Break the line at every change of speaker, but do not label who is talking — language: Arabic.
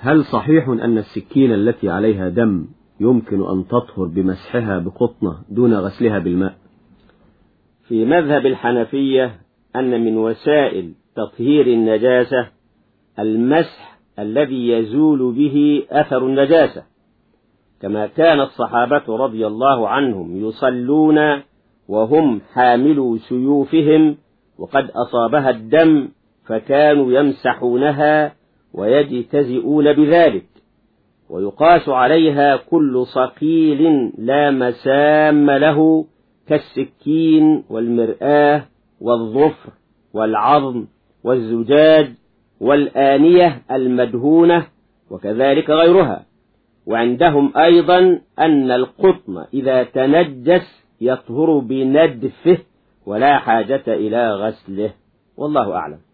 هل صحيح أن السكين التي عليها دم يمكن أن تطهر بمسحها بقطنة دون غسلها بالماء؟
في مذهب الحنفية أن من وسائل تطهير النجاسة المسح الذي يزول به أثر النجاسة كما كان الصحابة رضي الله عنهم يصلون وهم حاملوا سيوفهم وقد أصابها الدم فكانوا يمسحونها ويجتزئون بذلك. ويقاس عليها كل صقيل لا مسام له كالسكين والمرآة والظفر والعظم والزجاج والآنية المدهونة وكذلك غيرها. وعندهم أيضا أن القطن إذا تنجس يطهر بندفه ولا حاجة إلى غسله. والله أعلم.